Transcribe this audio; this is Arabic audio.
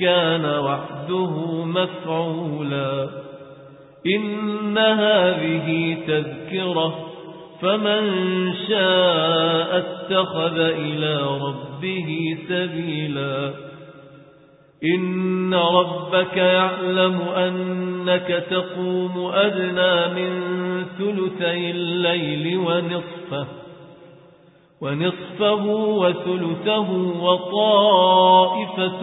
كان وعده مفعولا. إن هذه تذكرة فمن شاء اتخذ إلى ربه سبيلا. إن ربك يعلم أنك تقوم أدنى من ثلثي الليل ونصفه ونصفه وثلثه وطائفة